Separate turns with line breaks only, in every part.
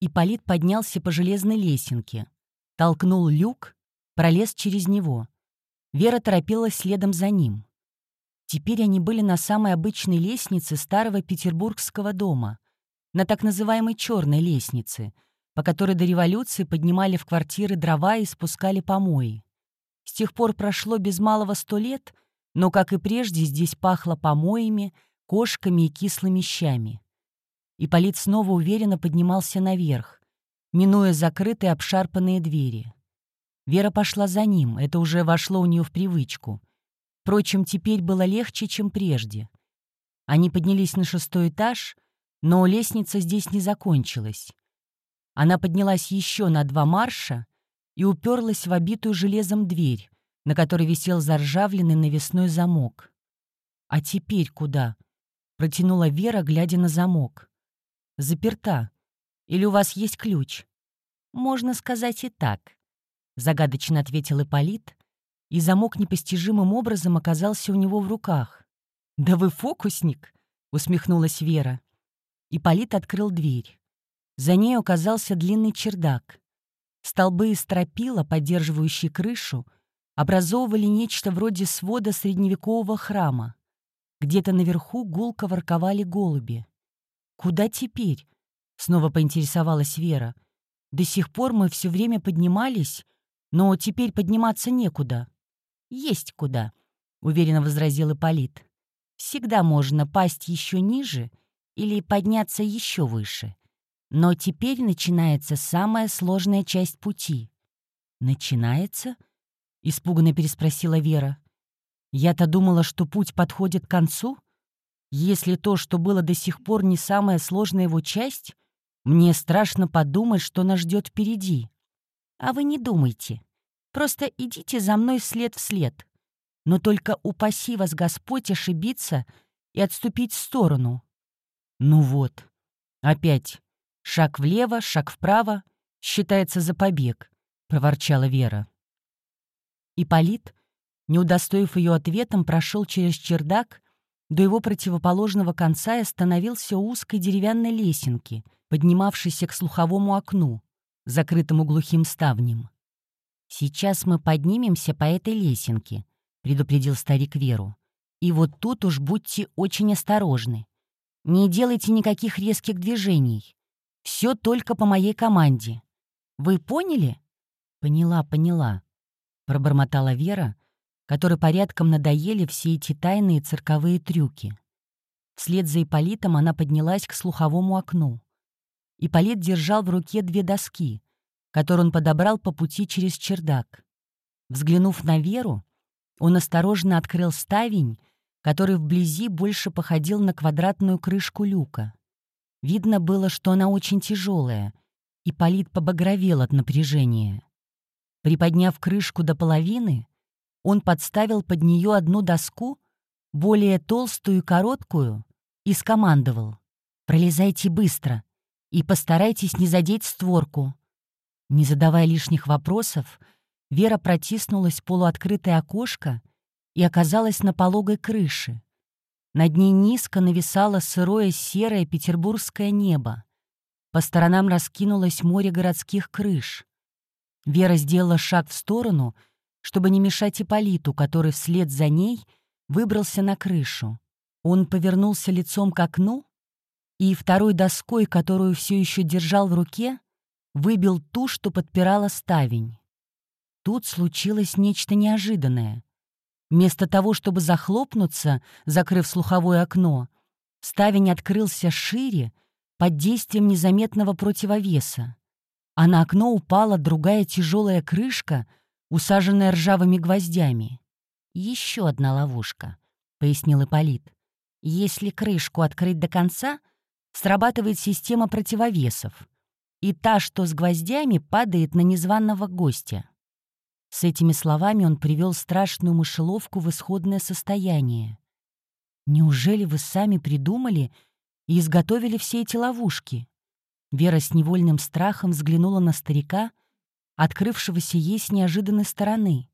Ипполит поднялся по железной лесенке, толкнул люк, пролез через него. Вера торопилась следом за ним. Теперь они были на самой обычной лестнице старого петербургского дома, на так называемой черной лестнице, по которой до революции поднимали в квартиры дрова и спускали помои. С тех пор прошло без малого сто лет, но, как и прежде, здесь пахло помоями, кошками и кислыми щами. Ипполит снова уверенно поднимался наверх, минуя закрытые обшарпанные двери. Вера пошла за ним, это уже вошло у нее в привычку. Впрочем, теперь было легче, чем прежде. Они поднялись на шестой этаж, но лестница здесь не закончилась. Она поднялась еще на два марша и уперлась в обитую железом дверь, на которой висел заржавленный навесной замок. «А теперь куда?» — протянула Вера, глядя на замок. Заперта. Или у вас есть ключ? Можно сказать и так. Загадочно ответил Ипполит, и замок непостижимым образом оказался у него в руках. «Да вы фокусник!» — усмехнулась Вера. Ипполит открыл дверь. За ней оказался длинный чердак. Столбы и стропила, поддерживающие крышу, образовывали нечто вроде свода средневекового храма. Где-то наверху гулко ворковали голуби. «Куда теперь?» — снова поинтересовалась Вера. «До сих пор мы все время поднимались, но теперь подниматься некуда». «Есть куда», — уверенно возразил Ипполит. «Всегда можно пасть еще ниже или подняться еще выше. Но теперь начинается самая сложная часть пути». «Начинается?» — испуганно переспросила Вера. «Я-то думала, что путь подходит к концу?» Если то, что было до сих пор не самая сложная его часть, мне страшно подумать, что нас ждет впереди. А вы не думайте. Просто идите за мной след в след. Но только упаси вас Господь ошибиться и отступить в сторону. Ну вот. Опять. Шаг влево, шаг вправо. Считается за побег, — проворчала Вера. Иполит, не удостоив ее ответом, прошел через чердак до его противоположного конца и остановился у узкой деревянной лесенки, поднимавшейся к слуховому окну, закрытому глухим ставнем. «Сейчас мы поднимемся по этой лесенке», — предупредил старик Веру. «И вот тут уж будьте очень осторожны. Не делайте никаких резких движений. Все только по моей команде. Вы поняли?» «Поняла, поняла», — пробормотала Вера, — которой порядком надоели все эти тайные цирковые трюки. Вслед за Иполитом она поднялась к слуховому окну. Иполит держал в руке две доски, которые он подобрал по пути через чердак. Взглянув на Веру, он осторожно открыл ставень, который вблизи больше походил на квадратную крышку люка. Видно было, что она очень тяжелая, и Полит побагровел от напряжения. Приподняв крышку до половины, он подставил под нее одну доску, более толстую и короткую, и скомандовал. «Пролезайте быстро и постарайтесь не задеть створку». Не задавая лишних вопросов, Вера протиснулась в полуоткрытое окошко и оказалась на пологой крыше. Над ней низко нависало сырое серое петербургское небо. По сторонам раскинулось море городских крыш. Вера сделала шаг в сторону — чтобы не мешать Иполиту, который вслед за ней выбрался на крышу. Он повернулся лицом к окну и второй доской, которую все еще держал в руке, выбил ту, что подпирала ставень. Тут случилось нечто неожиданное. Вместо того, чтобы захлопнуться, закрыв слуховое окно, ставень открылся шире под действием незаметного противовеса, а на окно упала другая тяжелая крышка — усаженная ржавыми гвоздями. «Еще одна ловушка», — пояснил Ипполит. «Если крышку открыть до конца, срабатывает система противовесов, и та, что с гвоздями, падает на незваного гостя». С этими словами он привел страшную мышеловку в исходное состояние. «Неужели вы сами придумали и изготовили все эти ловушки?» Вера с невольным страхом взглянула на старика — открывшегося ей с неожиданной стороны.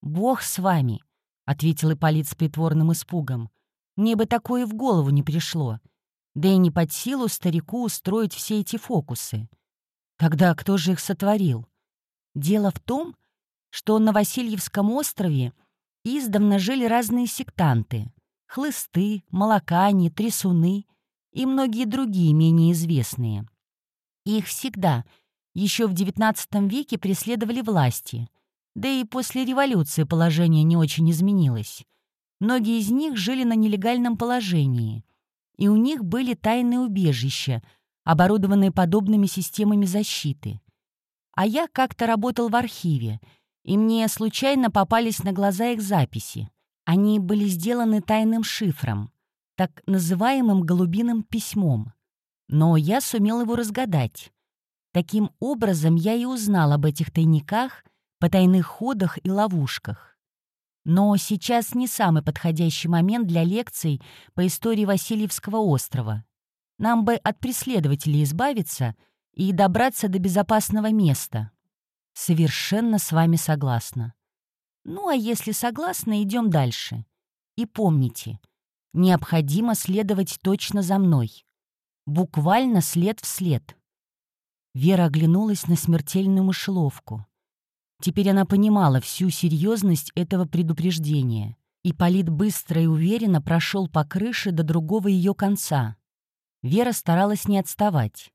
«Бог с вами», — ответил Ипполит с притворным испугом. «Мне бы такое в голову не пришло. Да и не под силу старику устроить все эти фокусы. Тогда кто же их сотворил? Дело в том, что на Васильевском острове издавна жили разные сектанты — хлысты, молокане, трясуны и многие другие менее известные. Их всегда, еще в XIX веке, преследовали власти, да и после революции положение не очень изменилось. Многие из них жили на нелегальном положении, и у них были тайные убежища, оборудованные подобными системами защиты. А я как-то работал в архиве, и мне случайно попались на глаза их записи. Они были сделаны тайным шифром, так называемым голубиным письмом. Но я сумел его разгадать. Таким образом, я и узнал об этих тайниках, потайных ходах и ловушках. Но сейчас не самый подходящий момент для лекций по истории Васильевского острова. Нам бы от преследователей избавиться и добраться до безопасного места. Совершенно с вами согласна. Ну а если согласны, идем дальше. И помните, необходимо следовать точно за мной. Буквально след в след. Вера оглянулась на смертельную мышеловку. Теперь она понимала всю серьезность этого предупреждения. И Полит быстро и уверенно прошел по крыше до другого ее конца. Вера старалась не отставать.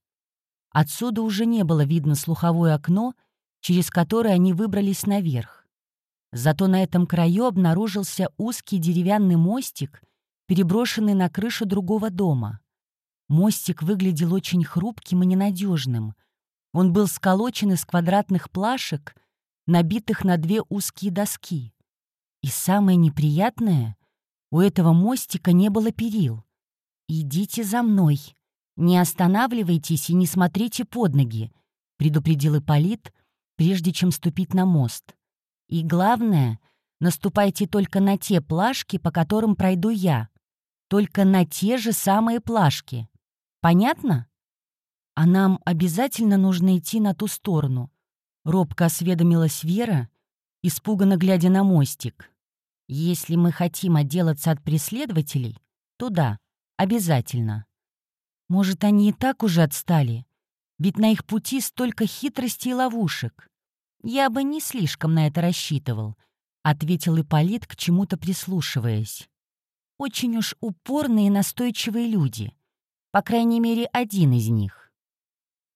Отсюда уже не было видно слуховое окно, через которое они выбрались наверх. Зато на этом краю обнаружился узкий деревянный мостик, переброшенный на крышу другого дома. Мостик выглядел очень хрупким и ненадежным. Он был сколочен из квадратных плашек — набитых на две узкие доски. И самое неприятное, у этого мостика не было перил. «Идите за мной. Не останавливайтесь и не смотрите под ноги», — предупредил Ипполит, прежде чем ступить на мост. «И главное, наступайте только на те плашки, по которым пройду я. Только на те же самые плашки. Понятно? А нам обязательно нужно идти на ту сторону. Робко осведомилась Вера, испуганно глядя на мостик. «Если мы хотим отделаться от преследователей, то да, обязательно. Может, они и так уже отстали? Ведь на их пути столько хитростей и ловушек. Я бы не слишком на это рассчитывал», — ответил Ипполит, к чему-то прислушиваясь. «Очень уж упорные и настойчивые люди. По крайней мере, один из них».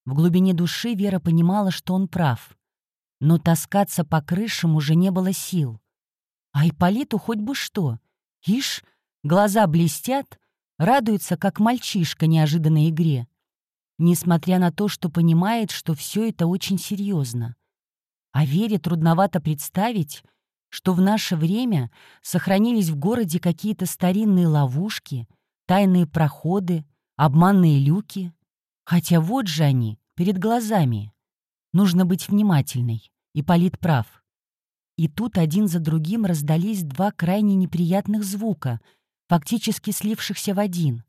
В глубине души Вера понимала, что он прав но таскаться по крышам уже не было сил. А Ипполиту хоть бы что. Ишь, глаза блестят, радуется, как мальчишка неожиданной игре. Несмотря на то, что понимает, что все это очень серьезно. А Вере трудновато представить, что в наше время сохранились в городе какие-то старинные ловушки, тайные проходы, обманные люки. Хотя вот же они, перед глазами. Нужно быть внимательной. И Полит прав. И тут один за другим раздались два крайне неприятных звука, фактически слившихся в один.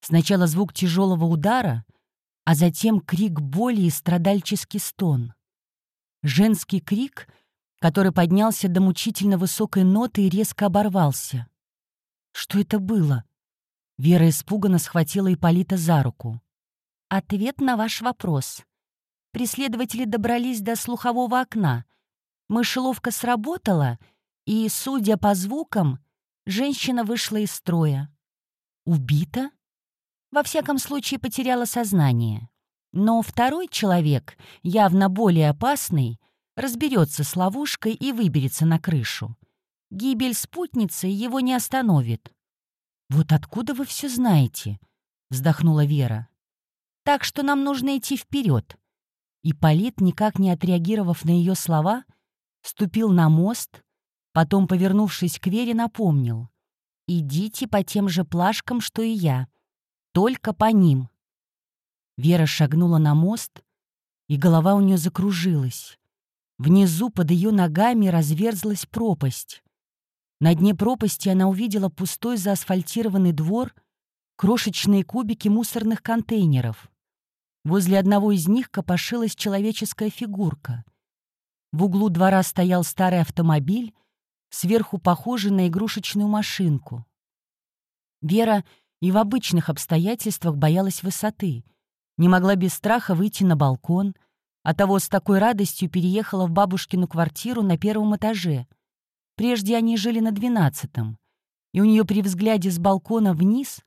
Сначала звук тяжелого удара, а затем крик боли и страдальческий стон. Женский крик, который поднялся до мучительно высокой ноты и резко оборвался. Что это было? Вера испуганно схватила Ипполита за руку. «Ответ на ваш вопрос», преследователи добрались до слухового окна. Мышеловка сработала, и, судя по звукам, женщина вышла из строя. Убита? Во всяком случае, потеряла сознание. Но второй человек, явно более опасный, разберется с ловушкой и выберется на крышу. Гибель спутницы его не остановит. «Вот откуда вы все знаете?» — вздохнула Вера. «Так что нам нужно идти вперед. И Полит, никак не отреагировав на ее слова, ступил на мост, потом, повернувшись к Вере, напомнил. «Идите по тем же плашкам, что и я. Только по ним». Вера шагнула на мост, и голова у нее закружилась. Внизу под ее ногами разверзлась пропасть. На дне пропасти она увидела пустой заасфальтированный двор, крошечные кубики мусорных контейнеров. Возле одного из них копошилась человеческая фигурка. В углу двора стоял старый автомобиль, сверху похожий на игрушечную машинку. Вера и в обычных обстоятельствах боялась высоты, не могла без страха выйти на балкон, а того с такой радостью переехала в бабушкину квартиру на первом этаже. Прежде они жили на двенадцатом, и у нее при взгляде с балкона вниз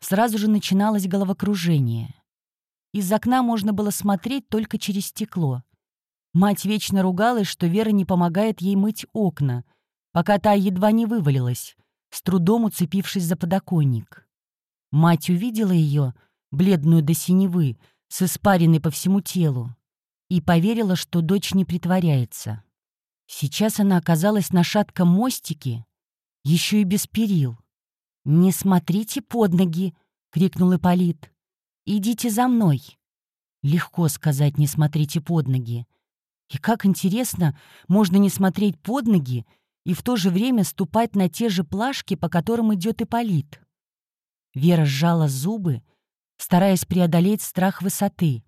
сразу же начиналось головокружение. Из окна можно было смотреть только через стекло. Мать вечно ругалась, что Вера не помогает ей мыть окна, пока та едва не вывалилась, с трудом уцепившись за подоконник. Мать увидела ее, бледную до синевы, с испариной по всему телу, и поверила, что дочь не притворяется. Сейчас она оказалась на шатком мостике, еще и без перил. «Не смотрите под ноги!» — крикнул Ипполит. «Идите за мной!» Легко сказать «не смотрите под ноги». И как интересно, можно не смотреть под ноги и в то же время ступать на те же плашки, по которым идет Ипполит. Вера сжала зубы, стараясь преодолеть страх высоты,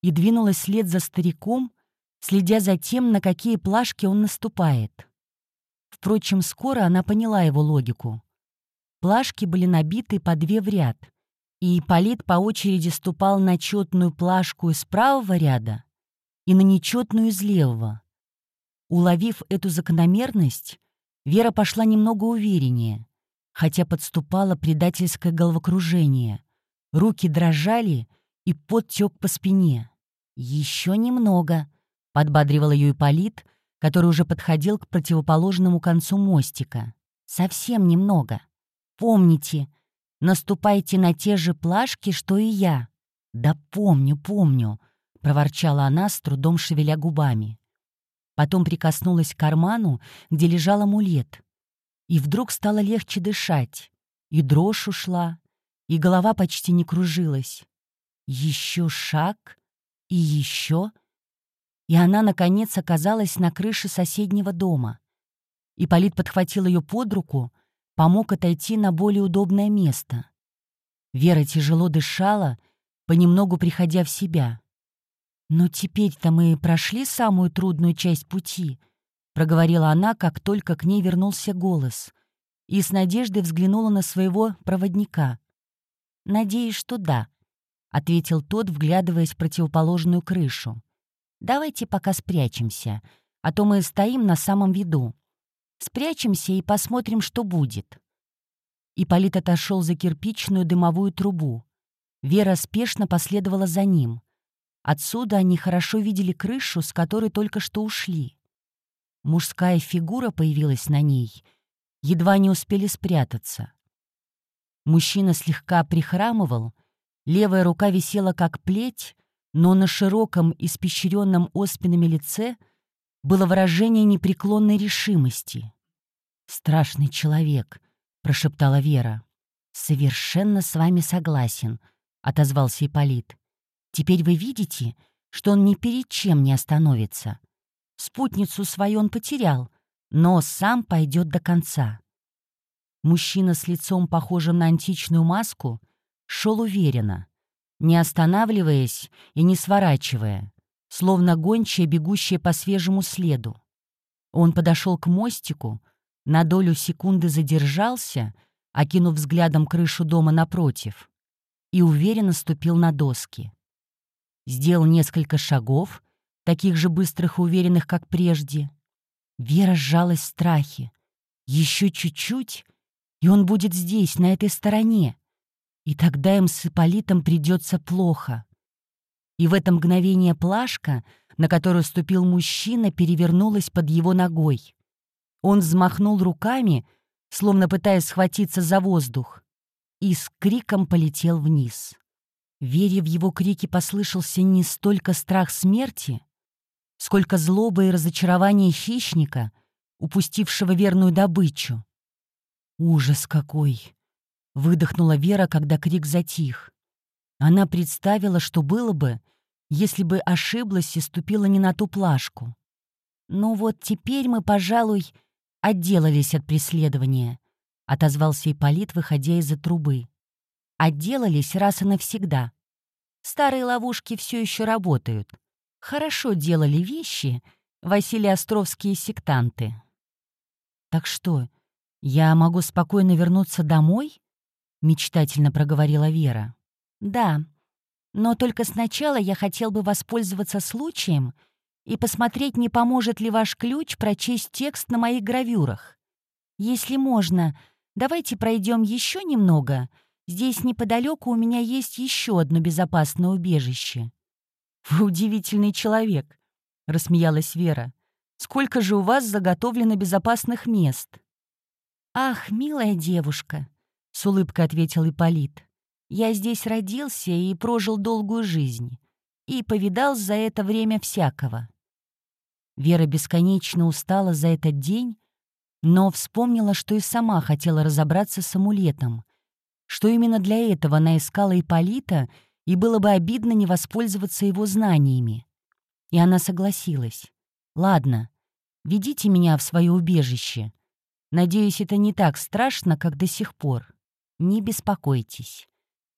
и двинулась вслед за стариком, следя за тем, на какие плашки он наступает. Впрочем, скоро она поняла его логику. Плашки были набиты по две в ряд, и Ипполит по очереди ступал на четную плашку из правого ряда и на нечетную из левого. Уловив эту закономерность, Вера пошла немного увереннее, хотя подступало предательское головокружение. Руки дрожали, и пот тек по спине. «Еще немного», — подбадривал ее Ипполит, который уже подходил к противоположному концу мостика. «Совсем немного. Помните, наступайте на те же плашки, что и я». «Да помню, помню», — проворчала она, с трудом шевеля губами. Потом прикоснулась к карману, где лежал амулет. И вдруг стало легче дышать. И дрожь ушла, и голова почти не кружилась. Еще шаг, и еще. И она, наконец, оказалась на крыше соседнего дома. Ипполит подхватил ее под руку, помог отойти на более удобное место. Вера тяжело дышала, понемногу приходя в себя. «Но теперь-то мы прошли самую трудную часть пути», — проговорила она, как только к ней вернулся голос, и с надеждой взглянула на своего проводника. «Надеюсь, что да», — ответил тот, вглядываясь в противоположную крышу. «Давайте пока спрячемся, а то мы стоим на самом виду. Спрячемся и посмотрим, что будет». Ипполит отошел за кирпичную дымовую трубу. Вера спешно последовала за ним. Отсюда они хорошо видели крышу, с которой только что ушли. Мужская фигура появилась на ней. Едва не успели спрятаться. Мужчина слегка прихрамывал, левая рука висела как плеть, но на широком, испещренном оспинами лице было выражение непреклонной решимости. «Страшный человек», — прошептала Вера. «Совершенно с вами согласен», — отозвался Ипполит. Теперь вы видите, что он ни перед чем не остановится. Спутницу свою он потерял, но сам пойдет до конца. Мужчина с лицом, похожим на античную маску, шел уверенно, не останавливаясь и не сворачивая, словно гончая, бегущая по свежему следу. Он подошел к мостику, на долю секунды задержался, окинув взглядом крышу дома напротив, и уверенно ступил на доски сделал несколько шагов, таких же быстрых и уверенных, как прежде. Вера сжалась в страхе. Еще чуть-чуть, и он будет здесь, на этой стороне. И тогда им с Ипполитом придется плохо. И в это мгновение плашка, на которую ступил мужчина, перевернулась под его ногой. Он взмахнул руками, словно пытаясь схватиться за воздух, и с криком полетел вниз. Вере в его крики послышался не столько страх смерти, сколько злоба и разочарование хищника, упустившего верную добычу. «Ужас какой!» — выдохнула Вера, когда крик затих. Она представила, что было бы, если бы ошиблась и ступила не на ту плашку. «Ну вот теперь мы, пожалуй, отделались от преследования», — отозвался Ипполит, выходя из-за трубы отделались раз и навсегда. Старые ловушки все еще работают. Хорошо делали вещи Василий Островские сектанты. «Так что, я могу спокойно вернуться домой?» — мечтательно проговорила Вера. «Да, Но только сначала я хотел бы воспользоваться случаем и посмотреть, не поможет ли ваш ключ прочесть текст на моих гравюрах. Если можно, давайте пройдем еще немного. Здесь неподалеку у меня есть еще одно безопасное убежище». «Вы удивительный человек», — рассмеялась Вера. «Сколько же у вас заготовлено безопасных мест?» «Ах, милая девушка», — с улыбкой ответил Ипполит. «Я здесь родился и прожил долгую жизнь, и повидал за это время всякого». Вера бесконечно устала за этот день, но вспомнила, что и сама хотела разобраться с амулетом, что именно для этого она искала Ипполита, и было бы обидно не воспользоваться его знаниями. И она согласилась. «Ладно, ведите меня в свое убежище. Надеюсь, это не так страшно, как до сих пор. Не беспокойтесь.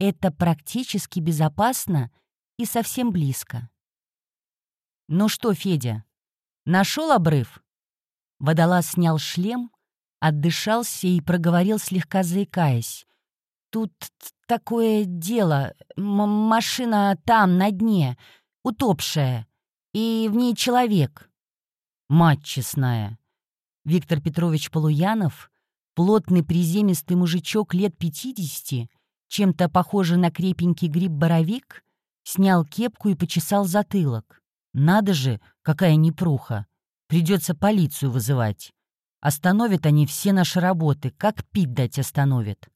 Это практически безопасно и совсем близко». «Ну что, Федя, нашел обрыв?» Водолаз снял шлем, отдышался и проговорил, слегка заикаясь. «Тут такое дело. М машина там, на дне, утопшая, и в ней человек». «Мать честная!» Виктор Петрович Полуянов, плотный приземистый мужичок лет пятидесяти, чем-то похожий на крепенький гриб-боровик, снял кепку и почесал затылок. «Надо же, какая непруха! Придется полицию вызывать. Остановят они все наши работы, как пить дать остановят.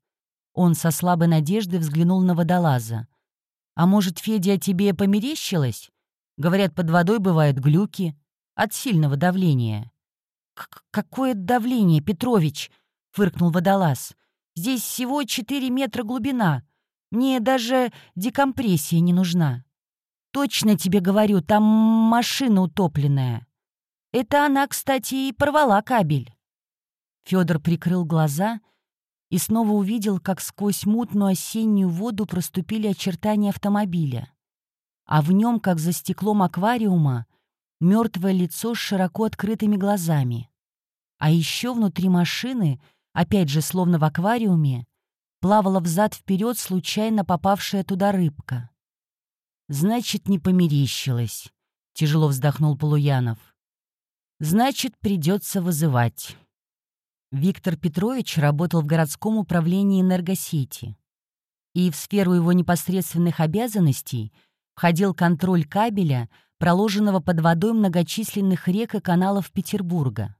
Он со слабой надеждой взглянул на водолаза. «А может, Федя, тебе померещилось? Говорят, под водой бывают глюки от сильного давления». «Какое давление, Петрович?» — фыркнул водолаз. «Здесь всего 4 метра глубина. Мне даже декомпрессия не нужна. Точно тебе говорю, там машина утопленная». Это она, кстати, и порвала кабель. Федор прикрыл глаза и снова увидел, как сквозь мутную осеннюю воду проступили очертания автомобиля. А в нем, как за стеклом аквариума, мертвое лицо с широко открытыми глазами. А еще внутри машины, опять же словно в аквариуме, плавала взад-вперед случайно попавшая туда рыбка. «Значит, не померещилась», — тяжело вздохнул Полуянов. Значит, придется вызывать. Виктор Петрович работал в городском управлении энергосети. И в сферу его непосредственных обязанностей входил контроль кабеля, проложенного под водой многочисленных рек и каналов Петербурга.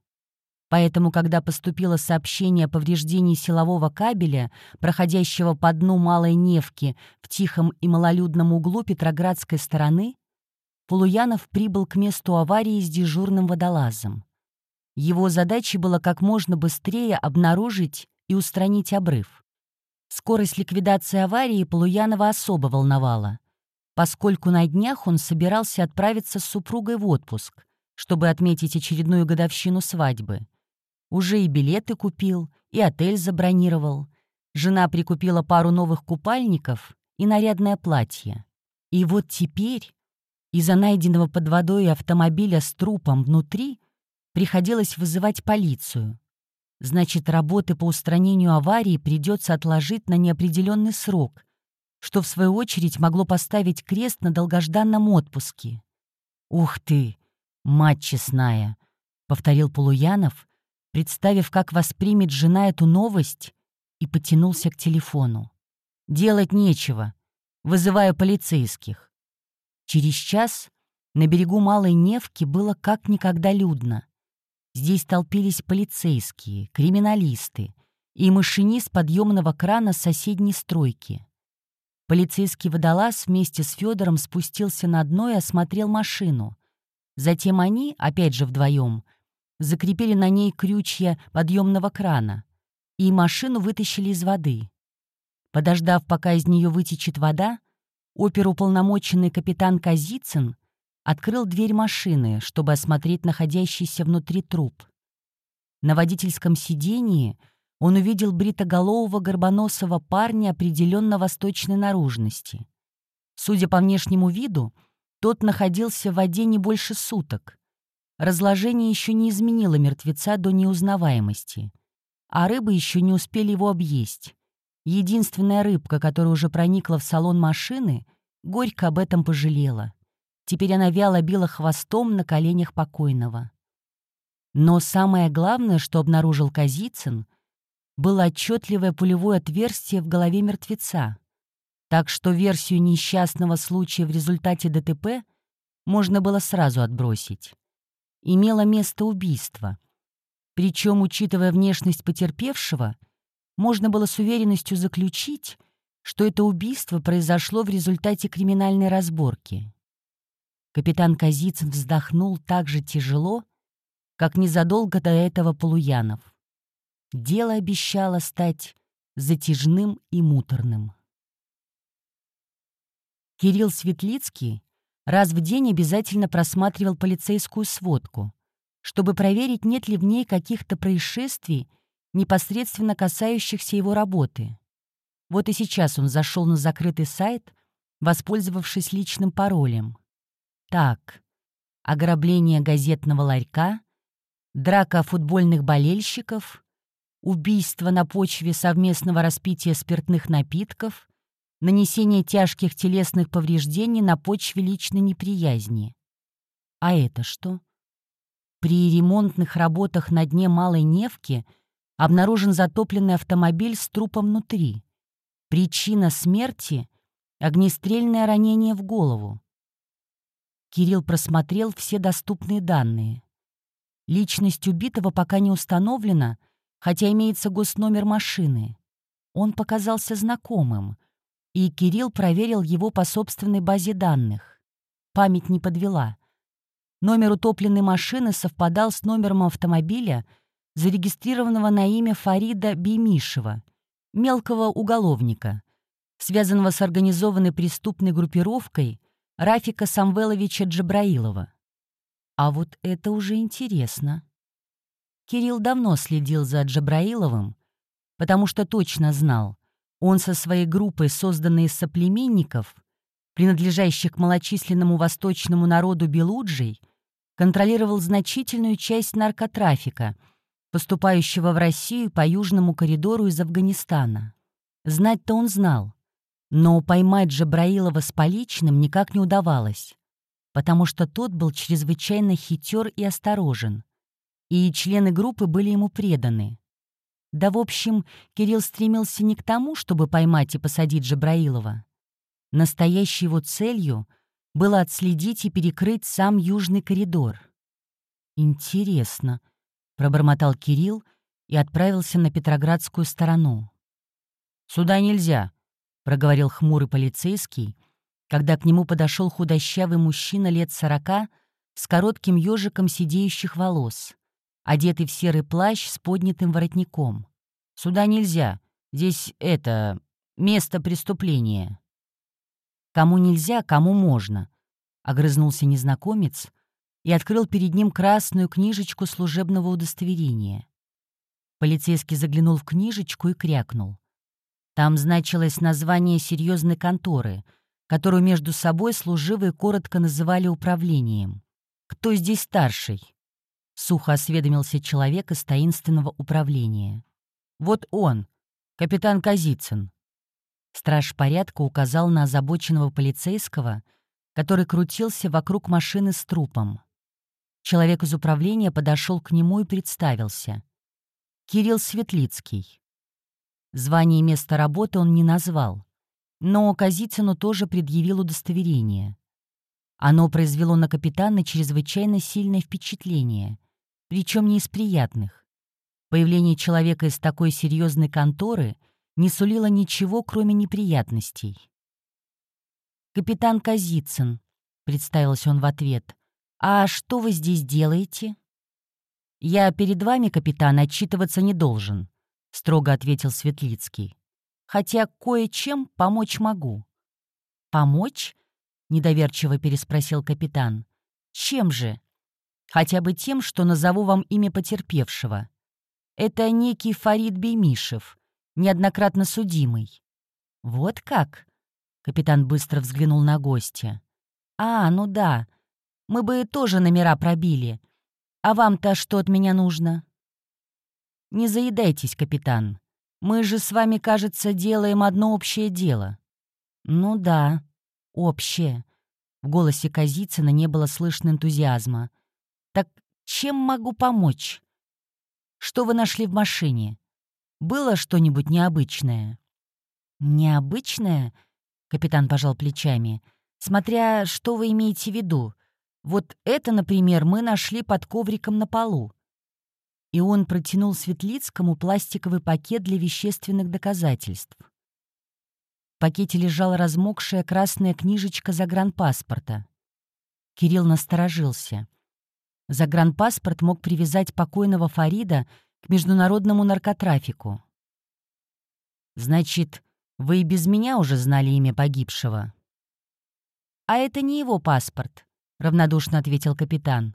Поэтому, когда поступило сообщение о повреждении силового кабеля, проходящего по дну Малой Невки в тихом и малолюдном углу Петроградской стороны, Полуянов прибыл к месту аварии с дежурным водолазом. Его задачей было как можно быстрее обнаружить и устранить обрыв. Скорость ликвидации аварии Полуянова особо волновала, поскольку на днях он собирался отправиться с супругой в отпуск, чтобы отметить очередную годовщину свадьбы. Уже и билеты купил, и отель забронировал. Жена прикупила пару новых купальников и нарядное платье. И вот теперь из-за найденного под водой автомобиля с трупом внутри приходилось вызывать полицию. Значит, работы по устранению аварии придется отложить на неопределенный срок, что в свою очередь могло поставить крест на долгожданном отпуске. «Ух ты, мать честная!» — повторил Полуянов, представив, как воспримет жена эту новость, и потянулся к телефону. «Делать нечего. Вызываю полицейских». Через час на берегу Малой Невки было как никогда людно. Здесь толпились полицейские, криминалисты и машинист подъемного крана соседней стройки. Полицейский водолаз вместе с Федором спустился на дно и осмотрел машину. Затем они, опять же вдвоем, закрепили на ней крючья подъемного крана и машину вытащили из воды. Подождав, пока из нее вытечет вода, Оперуполномоченный капитан Казицын открыл дверь машины, чтобы осмотреть находящийся внутри труп. На водительском сидении он увидел бритоголового горбоносого парня определенно восточной наружности. Судя по внешнему виду, тот находился в воде не больше суток. Разложение еще не изменило мертвеца до неузнаваемости, а рыбы еще не успели его объесть. Единственная рыбка, которая уже проникла в салон машины, горько об этом пожалела. Теперь она вяло била хвостом на коленях покойного. Но самое главное, что обнаружил Казицын, было отчетливое пулевое отверстие в голове мертвеца. Так что версию несчастного случая в результате ДТП можно было сразу отбросить. Имело место убийство. Причем, учитывая внешность потерпевшего, можно было с уверенностью заключить, что это убийство произошло в результате криминальной разборки. Капитан Казицын вздохнул так же тяжело, как незадолго до этого Полуянов. Дело обещало стать затяжным и муторным. Кирилл Светлицкий раз в день обязательно просматривал полицейскую сводку, чтобы проверить, нет ли в ней каких-то происшествий, непосредственно касающихся его работы. Вот и сейчас он зашел на закрытый сайт, воспользовавшись личным паролем. Так, ограбление газетного ларька, драка футбольных болельщиков, убийство на почве совместного распития спиртных напитков, нанесение тяжких телесных повреждений на почве личной неприязни. А это что? При ремонтных работах на дне Малой Невки обнаружен затопленный автомобиль с трупом внутри. Причина смерти — огнестрельное ранение в голову. Кирилл просмотрел все доступные данные. Личность убитого пока не установлена, хотя имеется госномер машины. Он показался знакомым, и Кирилл проверил его по собственной базе данных. Память не подвела. Номер утопленной машины совпадал с номером автомобиля, зарегистрированного на имя Фарида Бемишева, мелкого уголовника, связанного с организованной преступной группировкой Рафика Самвеловича Джабраилова. А вот это уже интересно. Кирилл давно следил за Джабраиловым, потому что точно знал, он со своей группой, созданной из соплеменников, принадлежащих к малочисленному восточному народу Белуджей, контролировал значительную часть наркотрафика, поступающего в Россию по южному коридору из Афганистана. Знать-то он знал, но поймать Джабраилова с поличным никак не удавалось потому что тот был чрезвычайно хитер и осторожен, и члены группы были ему преданы. Да, в общем, Кирилл стремился не к тому, чтобы поймать и посадить Джабраилова. Настоящей его целью было отследить и перекрыть сам южный коридор. «Интересно», — пробормотал Кирилл и отправился на Петроградскую сторону. «Сюда нельзя», — проговорил хмурый полицейский, когда к нему подошел худощавый мужчина лет сорока с коротким ежиком сидеющих волос, одетый в серый плащ с поднятым воротником. «Сюда нельзя. Здесь это... место преступления». «Кому нельзя, кому можно», — огрызнулся незнакомец и открыл перед ним красную книжечку служебного удостоверения. Полицейский заглянул в книжечку и крякнул. Там значилось название серьезной конторы — которую между собой служивые коротко называли управлением. «Кто здесь старший?» — сухо осведомился человек из таинственного управления. «Вот он, капитан Казицын». Страж порядка указал на озабоченного полицейского, который крутился вокруг машины с трупом. Человек из управления подошел к нему и представился. Кирилл Светлицкий. Звание и место работы он не назвал, но Казицыну тоже предъявил удостоверение. Оно произвело на капитана чрезвычайно сильное впечатление, причем не из приятных. Появление человека из такой серьезной конторы не сулило ничего, кроме неприятностей. «Капитан Казицын», — представился он в ответ, — «а что вы здесь делаете?» «Я перед вами, капитан, отчитываться не должен», — строго ответил Светлицкий хотя кое-чем помочь могу». «Помочь?» — недоверчиво переспросил капитан. «Чем же?» «Хотя бы тем, что назову вам имя потерпевшего. Это некий Фарид Беймишев, неоднократно судимый». «Вот как?» — капитан быстро взглянул на гостя. «А, ну да, мы бы тоже номера пробили. А вам-то что от меня нужно?» «Не заедайтесь, капитан. Мы же с вами, кажется, делаем одно общее дело». «Ну да», общее». В голосе Казицына не было слышно энтузиазма. «Так чем могу помочь? Что вы нашли в машине? Было что-нибудь необычное?» «Необычное?» — капитан пожал плечами. «Смотря, что вы имеете в виду. Вот это, например, мы нашли под ковриком на полу». И он протянул Светлицкому пластиковый пакет для вещественных доказательств. В пакете лежала размокшая красная книжечка загранпаспорта. Кирилл насторожился. Загранпаспорт мог привязать покойного Фарида к международному наркотрафику. «Значит, вы и без меня уже знали имя погибшего?» «А это не его паспорт», — равнодушно ответил капитан.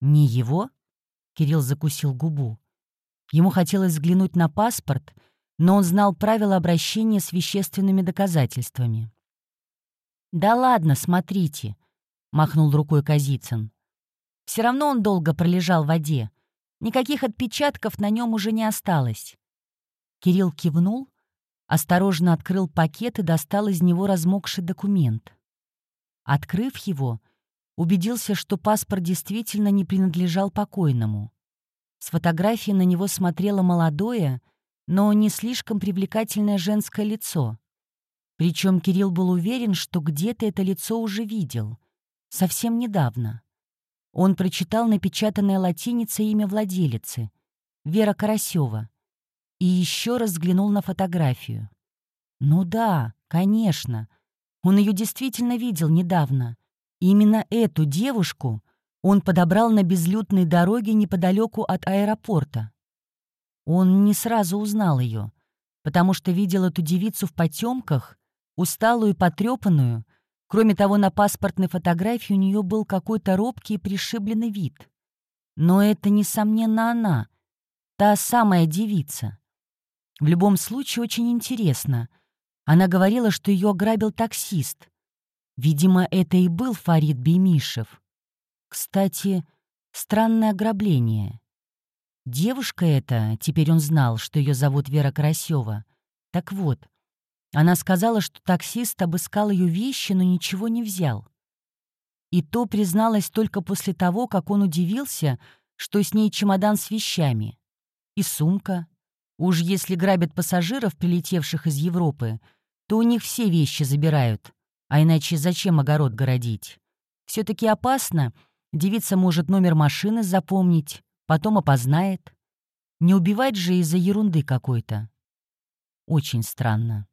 «Не его?» — Кирилл закусил губу. Ему хотелось взглянуть на паспорт, но он знал правила обращения с вещественными доказательствами. «Да ладно, смотрите», — махнул рукой Казицын. Все равно он долго пролежал в воде. Никаких отпечатков на нем уже не осталось. Кирилл кивнул, осторожно открыл пакет и достал из него размокший документ. Открыв его, убедился, что паспорт действительно не принадлежал покойному. С фотографии на него смотрело молодое, но не слишком привлекательное женское лицо. Причем Кирилл был уверен, что где-то это лицо уже видел. Совсем недавно. Он прочитал напечатанное латиницей имя владелицы — Вера Карасева, и еще раз взглянул на фотографию. Ну да, конечно, он ее действительно видел недавно. Именно эту девушку он подобрал на безлюдной дороге неподалеку от аэропорта. Он не сразу узнал ее, потому что видел эту девицу в потемках, усталую и потрепанную, Кроме того, на паспортной фотографии у нее был какой-то робкий и пришибленный вид. Но это, несомненно, она, та самая девица. В любом случае, очень интересно. Она говорила, что ее ограбил таксист. Видимо, это и был Фарид Беймишев. Кстати, странное ограбление. Девушка эта, теперь он знал, что ее зовут Вера Карасева. Так вот, она сказала, что таксист обыскал ее вещи, но ничего не взял. И то призналась только после того, как он удивился, что с ней чемодан с вещами. И сумка. Уж если грабят пассажиров, прилетевших из Европы, то у них все вещи забирают. А иначе зачем огород городить? все таки опасно. Девица может номер машины запомнить, потом опознает. Не убивать же из-за ерунды какой-то. Очень странно.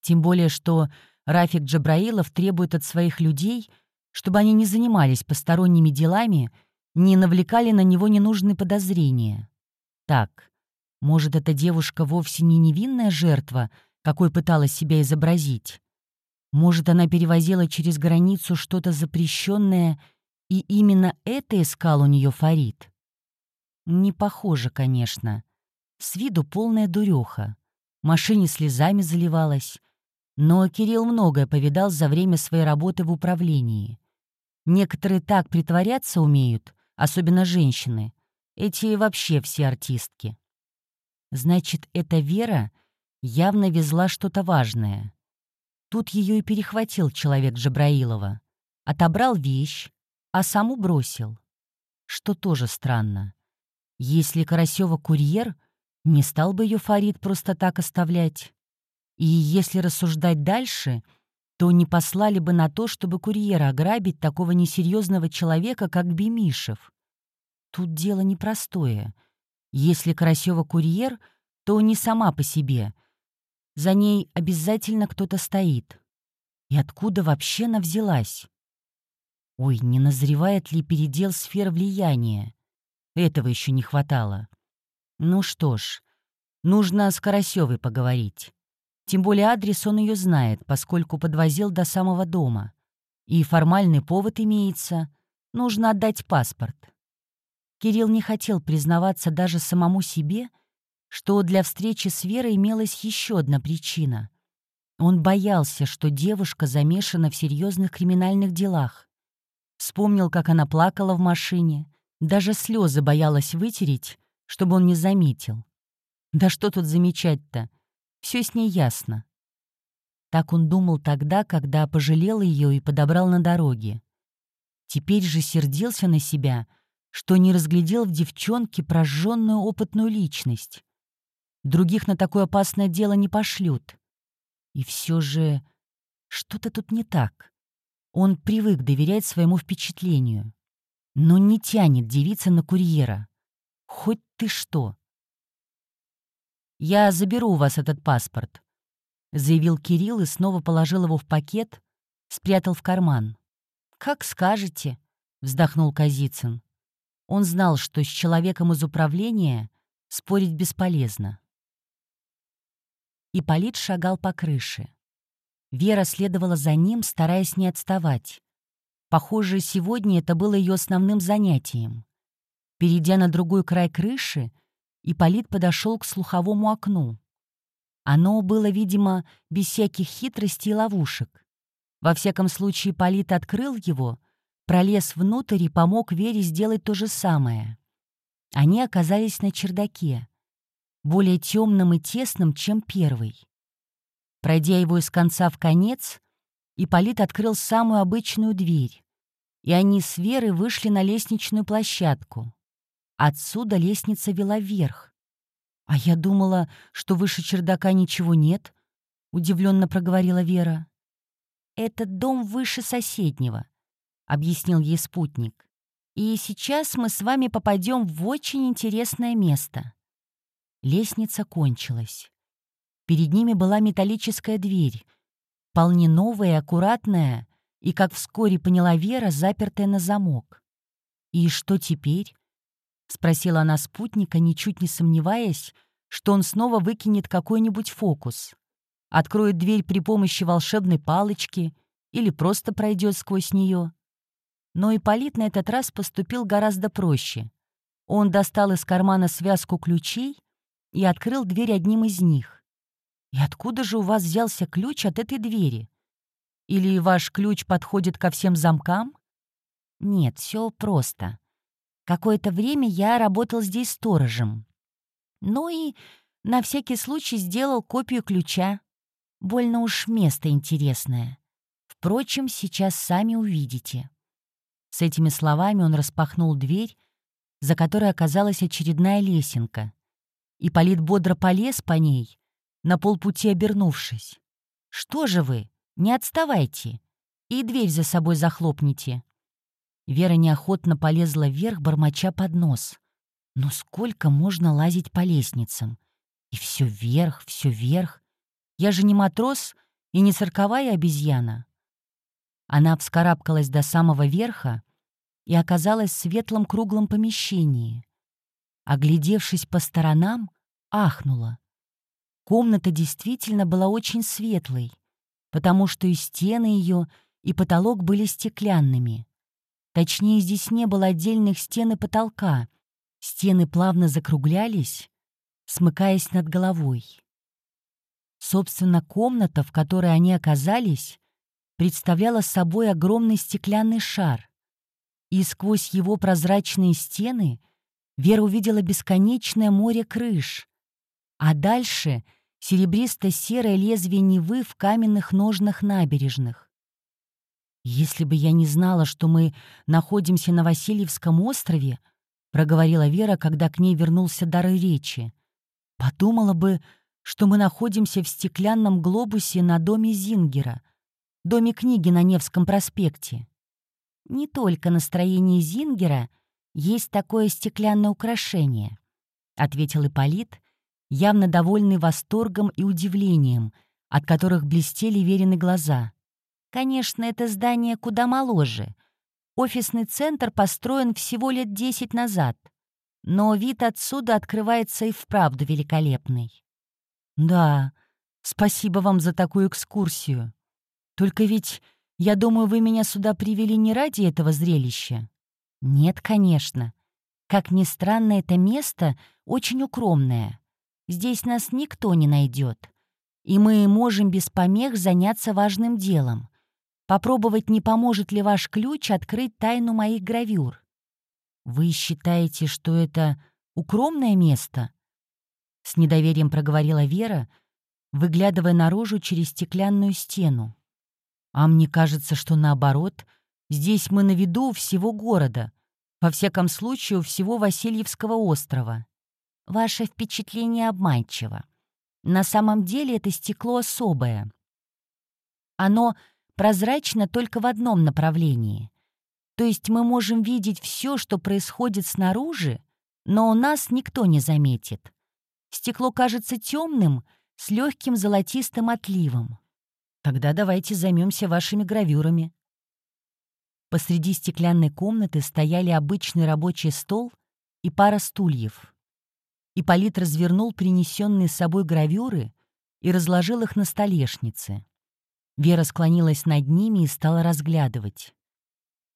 Тем более, что Рафик Джабраилов требует от своих людей, чтобы они не занимались посторонними делами, не навлекали на него ненужные подозрения. Так, может, эта девушка вовсе не невинная жертва, какой пыталась себя изобразить? Может, она перевозила через границу что-то запрещенное, и именно это искал у нее Фарид? Не похоже, конечно. С виду полная дуреха. Машине слезами заливалась, но Кирилл многое повидал за время своей работы в управлении. Некоторые так притворяться умеют, особенно женщины. Эти вообще все артистки. Значит, эта Вера явно везла что-то важное. Тут ее и перехватил человек Жабраилова. Отобрал вещь, а саму бросил. Что тоже странно. Если Карасева курьер, не стал бы ее Фарид просто так оставлять. И если рассуждать дальше, то не послали бы на то, чтобы курьера ограбить такого несерьезного человека, как Бемишев. Тут дело непростое. Если Карасева курьер, то не сама по себе. За ней обязательно кто-то стоит. И откуда вообще она взялась? Ой, не назревает ли передел сфер влияния? Этого еще не хватало. Ну что ж, нужно с Карасевой поговорить. Тем более адрес он ее знает, поскольку подвозил до самого дома. И формальный повод имеется. Нужно отдать паспорт. Кирилл не хотел признаваться даже самому себе, что для встречи с Верой имелась еще одна причина. Он боялся, что девушка замешана в серьезных криминальных делах. Вспомнил, как она плакала в машине, даже слезы боялась вытереть, чтобы он не заметил. Да что тут замечать-то? Все с ней ясно. Так он думал тогда, когда пожалел ее и подобрал на дороге. Теперь же сердился на себя, что не разглядел в девчонке прожженную опытную личность. Других на такое опасное дело не пошлют. И все же что-то тут не так. Он привык доверять своему впечатлению. Но не тянет девица на курьера. Хоть ты что. «Я заберу у вас этот паспорт», — заявил Кирилл и снова положил его в пакет, спрятал в карман. «Как скажете», — вздохнул Казицын. Он знал, что с человеком из управления спорить бесполезно. Ипполит шагал по крыше. Вера следовала за ним, стараясь не отставать. Похоже, сегодня это было ее основным занятием. Перейдя на другой край крыши, Ипполит подошел к слуховому окну. Оно было, видимо, без всяких хитростей и ловушек. Во всяком случае, Полит открыл его, пролез внутрь и помог Вере сделать то же самое. Они оказались на чердаке, более темным и тесным, чем первый. Пройдя его из конца в конец, Ипполит открыл самую обычную дверь, и они с Верой вышли на лестничную площадку. Отсюда лестница вела вверх. «А я думала, что выше чердака ничего нет», — удивленно проговорила Вера. «Этот дом выше соседнего», — объяснил ей спутник. «И сейчас мы с вами попадем в очень интересное место». Лестница кончилась. Перед ними была металлическая дверь, вполне новая и аккуратная, и, как вскоре поняла Вера, запертая на замок. «И что теперь?» — спросила она спутника, ничуть не сомневаясь, что он снова выкинет какой-нибудь фокус откроет дверь при помощи волшебной палочки или просто пройдет сквозь нее. Но Ипполит на этот раз поступил гораздо проще. Он достал из кармана связку ключей и открыл дверь одним из них. «И откуда же у вас взялся ключ от этой двери? Или ваш ключ подходит ко всем замкам?» «Нет, все просто. Какое-то время я работал здесь сторожем. Ну и на всякий случай сделал копию ключа. Больно уж место интересное. Впрочем, сейчас сами увидите». С этими словами он распахнул дверь, за которой оказалась очередная лесенка. И Полит бодро полез по ней, на полпути обернувшись. «Что же вы? Не отставайте! И дверь за собой захлопните!» Вера неохотно полезла вверх, бормоча под нос. «Ну сколько можно лазить по лестницам? И все вверх, все вверх. Я же не матрос и не цирковая обезьяна. Она вскарабкалась до самого верха и оказалась в светлом круглом помещении. Оглядевшись по сторонам, ахнула. Комната действительно была очень светлой, потому что и стены ее, и потолок были стеклянными. Точнее, здесь не было отдельных стен и потолка. Стены плавно закруглялись, смыкаясь над головой. Собственно, комната, в которой они оказались, представляла собой огромный стеклянный шар. И сквозь его прозрачные стены Вера увидела бесконечное море крыш, а дальше — серебристо-серое лезвие Невы в каменных ножнах набережных. «Если бы я не знала, что мы находимся на Васильевском острове», — проговорила Вера, когда к ней вернулся дар речи, — «подумала бы, что мы находимся в стеклянном глобусе на доме Зингера, доме книги на Невском проспекте. Не только настроение Зингера есть такое стеклянное украшение, ответил Ипполит, явно довольный восторгом и удивлением, от которых блестели верены глаза. Конечно, это здание куда моложе. Офисный центр построен всего лет десять назад, но вид отсюда открывается и вправду великолепный. «Да, спасибо вам за такую экскурсию. Только ведь, я думаю, вы меня сюда привели не ради этого зрелища». «Нет, конечно. Как ни странно, это место очень укромное. Здесь нас никто не найдет, и мы можем без помех заняться важным делом. Попробовать, не поможет ли ваш ключ открыть тайну моих гравюр. Вы считаете, что это укромное место?» С недоверием проговорила Вера, выглядывая наружу через стеклянную стену. «А мне кажется, что наоборот, здесь мы на виду всего города, во всяком случае всего Васильевского острова. Ваше впечатление обманчиво. На самом деле это стекло особое. Оно прозрачно только в одном направлении. То есть мы можем видеть все, что происходит снаружи, но у нас никто не заметит. Стекло кажется темным, с легким золотистым отливом. Тогда давайте займемся вашими гравюрами. Посреди стеклянной комнаты стояли обычный рабочий стол и пара стульев. Ипполит развернул принесенные с собой гравюры и разложил их на столешнице. Вера склонилась над ними и стала разглядывать.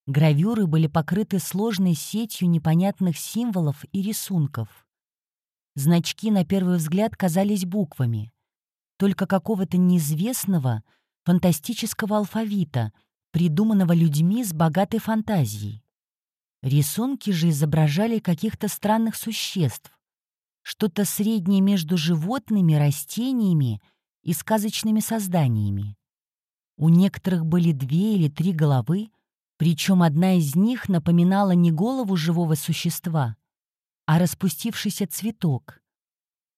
Гравюры были покрыты сложной сетью непонятных символов и рисунков. Значки на первый взгляд казались буквами, только какого-то неизвестного, фантастического алфавита, придуманного людьми с богатой фантазией. Рисунки же изображали каких-то странных существ, что-то среднее между животными, растениями и сказочными созданиями. У некоторых были две или три головы, причем одна из них напоминала не голову живого существа, а распустившийся цветок.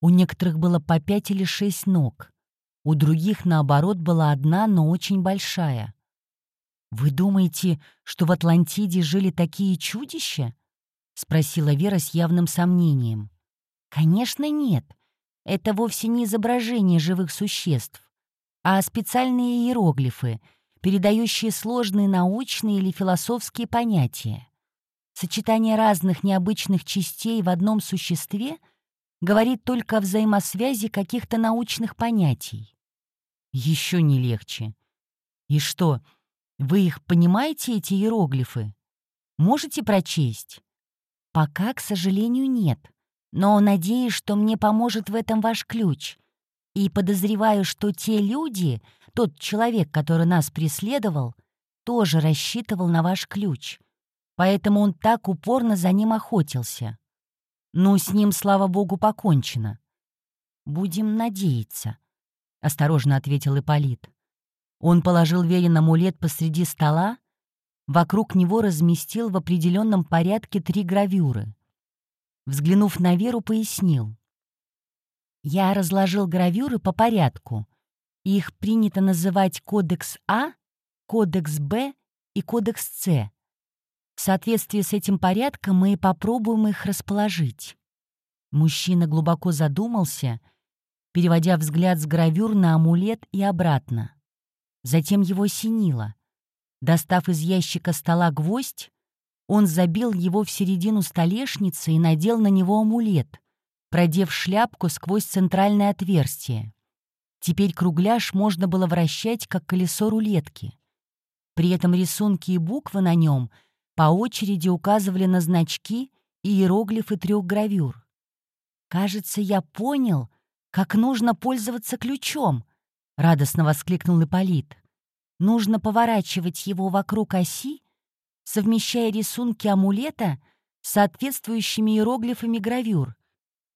У некоторых было по пять или шесть ног, у других, наоборот, была одна, но очень большая. «Вы думаете, что в Атлантиде жили такие чудища?» — спросила Вера с явным сомнением. «Конечно, нет. Это вовсе не изображение живых существ а специальные иероглифы, передающие сложные научные или философские понятия. Сочетание разных необычных частей в одном существе говорит только о взаимосвязи каких-то научных понятий. Еще не легче. И что, вы их понимаете, эти иероглифы? Можете прочесть? Пока, к сожалению, нет. Но надеюсь, что мне поможет в этом ваш ключ — и подозреваю, что те люди, тот человек, который нас преследовал, тоже рассчитывал на ваш ключ. Поэтому он так упорно за ним охотился. Ну, с ним, слава богу, покончено. «Будем надеяться», — осторожно ответил Ипполит. Он положил Верин амулет посреди стола, вокруг него разместил в определенном порядке три гравюры. Взглянув на Веру, пояснил. Я разложил гравюры по порядку. Их принято называть кодекс А, кодекс Б и кодекс С. В соответствии с этим порядком мы попробуем их расположить. Мужчина глубоко задумался, переводя взгляд с гравюр на амулет и обратно. Затем его осенило. Достав из ящика стола гвоздь, он забил его в середину столешницы и надел на него амулет — продев шляпку сквозь центральное отверстие. Теперь кругляш можно было вращать, как колесо рулетки. При этом рисунки и буквы на нем по очереди указывали на значки и иероглифы трех гравюр. «Кажется, я понял, как нужно пользоваться ключом», — радостно воскликнул Ипполит. «Нужно поворачивать его вокруг оси, совмещая рисунки амулета с соответствующими иероглифами гравюр,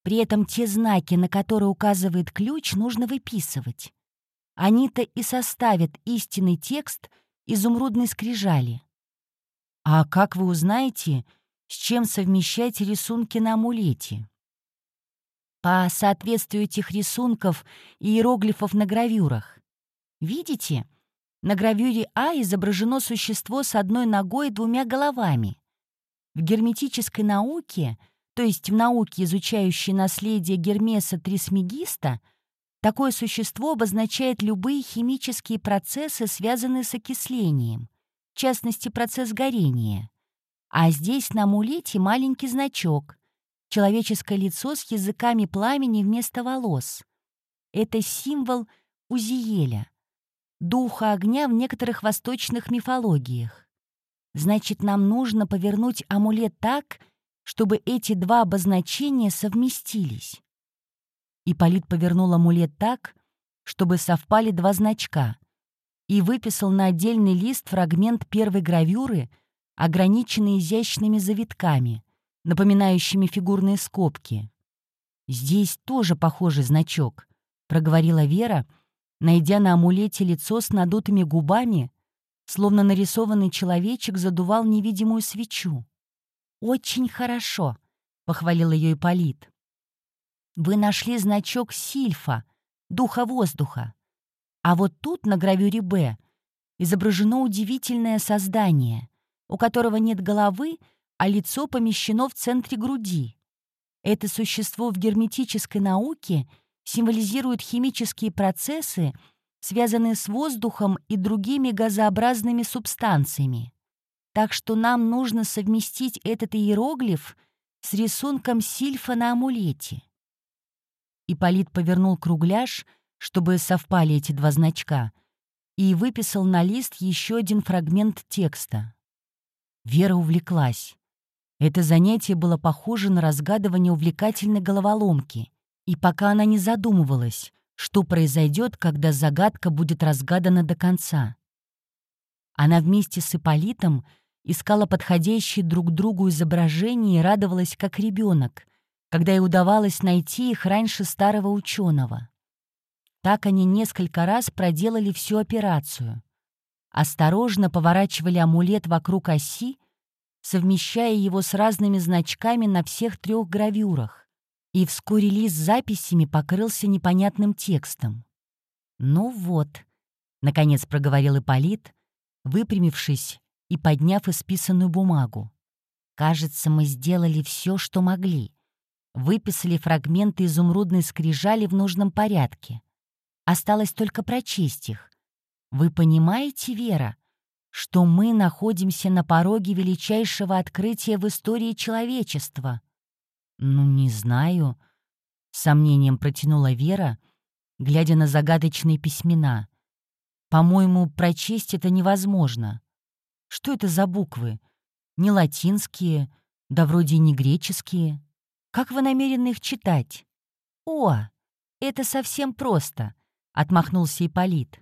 при этом те знаки, на которые указывает ключ, нужно выписывать. Они-то и составят истинный текст изумрудной скрижали. А как вы узнаете, с чем совмещать рисунки на амулете? По соответствию этих рисунков и иероглифов на гравюрах. Видите? На гравюре А изображено существо с одной ногой и двумя головами. В герметической науке — то есть в науке, изучающей наследие Гермеса Трисмегиста, такое существо обозначает любые химические процессы, связанные с окислением, в частности, процесс горения. А здесь на амулете маленький значок — человеческое лицо с языками пламени вместо волос. Это символ Узиеля, духа огня в некоторых восточных мифологиях. Значит, нам нужно повернуть амулет так, чтобы эти два обозначения совместились. Ипполит повернул амулет так, чтобы совпали два значка, и выписал на отдельный лист фрагмент первой гравюры, ограниченный изящными завитками, напоминающими фигурные скобки. Здесь тоже похожий значок, проговорила Вера, найдя на амулете лицо с надутыми губами, словно нарисованный человечек задувал невидимую свечу. «Очень хорошо», — похвалил ее Ипполит. «Вы нашли значок Сильфа, духа воздуха. А вот тут, на гравюре «Б», изображено удивительное создание, у которого нет головы, а лицо помещено в центре груди. Это существо в герметической науке символизирует химические процессы, связанные с воздухом и другими газообразными субстанциями. Так что нам нужно совместить этот иероглиф с рисунком сильфа на амулете. Ипполит повернул кругляш, чтобы совпали эти два значка, и выписал на лист еще один фрагмент текста. Вера увлеклась. Это занятие было похоже на разгадывание увлекательной головоломки, и пока она не задумывалась, что произойдет, когда загадка будет разгадана до конца. Она вместе с Ипполитом искала подходящие друг другу изображения и радовалась как ребенок, когда ей удавалось найти их раньше старого ученого. Так они несколько раз проделали всю операцию. Осторожно поворачивали амулет вокруг оси, совмещая его с разными значками на всех трех гравюрах. И вскоре лист с записями покрылся непонятным текстом. «Ну вот», — наконец проговорил Ипполит, выпрямившись и подняв исписанную бумагу. «Кажется, мы сделали все, что могли. Выписали фрагменты изумрудной скрижали в нужном порядке. Осталось только прочесть их. Вы понимаете, Вера, что мы находимся на пороге величайшего открытия в истории человечества?» «Ну, не знаю», — сомнением протянула Вера, глядя на загадочные письмена. «По-моему, прочесть это невозможно. Что это за буквы? Не латинские, да вроде не греческие. Как вы намерены их читать?» «О, это совсем просто», — отмахнулся Ипполит.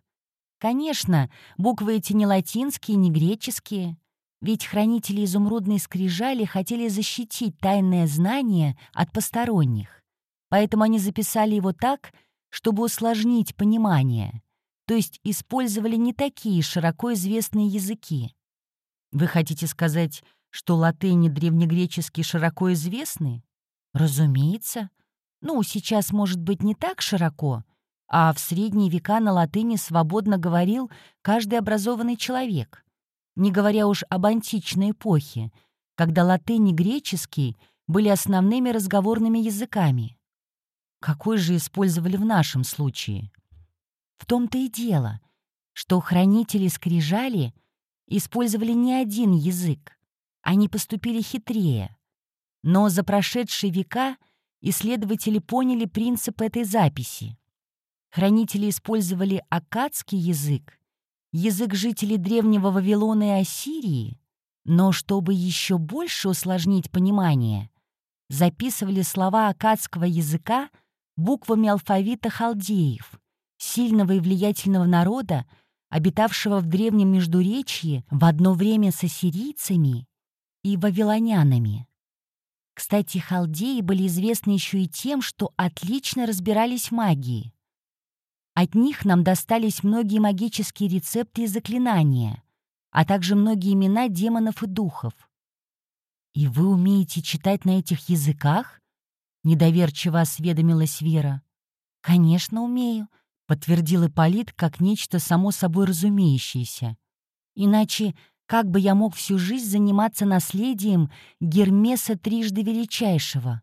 «Конечно, буквы эти не латинские, не греческие. Ведь хранители изумрудной скрижали хотели защитить тайное знание от посторонних. Поэтому они записали его так, чтобы усложнить понимание, то есть использовали не такие широко известные языки. Вы хотите сказать, что латынь и древнегреческий широко известны? Разумеется. Ну, сейчас, может быть, не так широко, а в средние века на латыни свободно говорил каждый образованный человек не говоря уж об античной эпохе, когда латынь и греческий были основными разговорными языками. Какой же использовали в нашем случае? В том-то и дело, что хранители скрижали использовали не один язык, они поступили хитрее. Но за прошедшие века исследователи поняли принцип этой записи. Хранители использовали аккадский язык язык жителей древнего Вавилона и Ассирии, но чтобы еще больше усложнить понимание, записывали слова акадского языка буквами алфавита халдеев, сильного и влиятельного народа, обитавшего в древнем Междуречье в одно время с ассирийцами и вавилонянами. Кстати, халдеи были известны еще и тем, что отлично разбирались в магии. От них нам достались многие магические рецепты и заклинания, а также многие имена демонов и духов. «И вы умеете читать на этих языках?» — недоверчиво осведомилась Вера. «Конечно, умею», — подтвердил Ипполит как нечто само собой разумеющееся. «Иначе как бы я мог всю жизнь заниматься наследием Гермеса Трижды Величайшего?»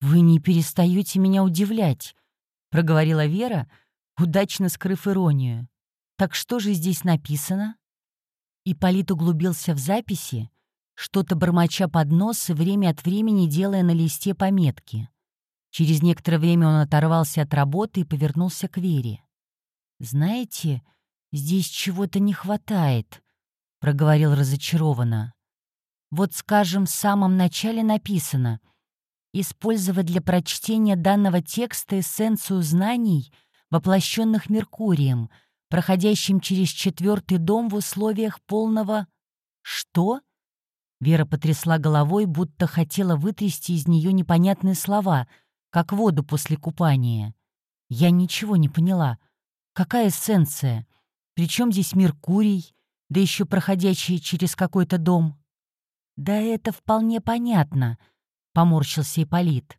«Вы не перестаете меня удивлять», — проговорила Вера, — удачно скрыв иронию. «Так что же здесь написано?» Ипполит углубился в записи, что-то бормоча под нос и время от времени делая на листе пометки. Через некоторое время он оторвался от работы и повернулся к Вере. «Знаете, здесь чего-то не хватает», — проговорил разочарованно. «Вот, скажем, в самом начале написано «Использовать для прочтения данного текста эссенцию знаний — воплощенных Меркурием, проходящим через четвертый дом в условиях полного... Что? Вера потрясла головой, будто хотела вытрясти из нее непонятные слова, как воду после купания. Я ничего не поняла. Какая эссенция? Причем здесь Меркурий, да еще проходящий через какой-то дом? Да это вполне понятно, поморщился Ипполит.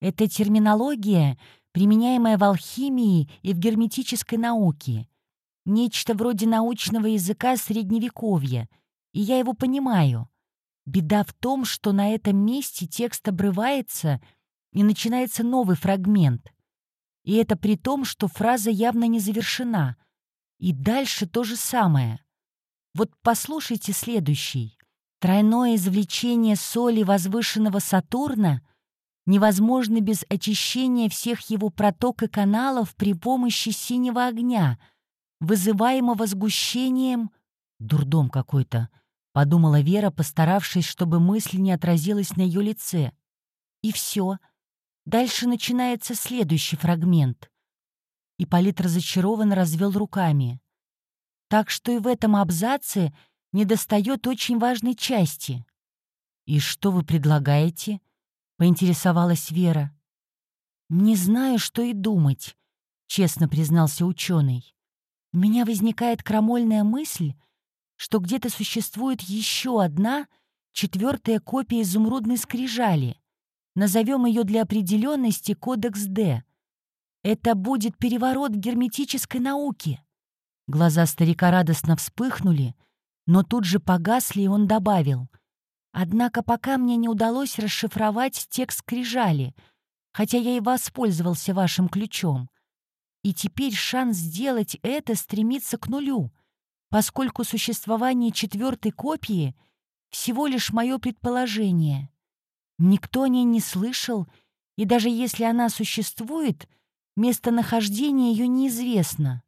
Это терминология, применяемая в алхимии и в герметической науке. Нечто вроде научного языка Средневековья, и я его понимаю. Беда в том, что на этом месте текст обрывается, и начинается новый фрагмент. И это при том, что фраза явно не завершена. И дальше то же самое. Вот послушайте следующий. Тройное извлечение соли возвышенного Сатурна невозможно без очищения всех его проток и каналов при помощи синего огня, вызываемого сгущением... Дурдом какой-то, подумала Вера, постаравшись, чтобы мысль не отразилась на ее лице. И все. Дальше начинается следующий фрагмент. Ипполит разочарованно развел руками. Так что и в этом абзаце недостает очень важной части. «И что вы предлагаете?» — поинтересовалась Вера. «Не знаю, что и думать», — честно признался ученый. «У меня возникает крамольная мысль, что где-то существует еще одна, четвертая копия изумрудной скрижали. Назовем ее для определенности Кодекс Д. Это будет переворот герметической науки. Глаза старика радостно вспыхнули, но тут же погасли, и он добавил. Однако пока мне не удалось расшифровать текст скрижали, хотя я и воспользовался вашим ключом. И теперь шанс сделать это стремится к нулю — поскольку существование четвертой копии — всего лишь мое предположение. Никто о ней не слышал, и даже если она существует, местонахождение ее неизвестно.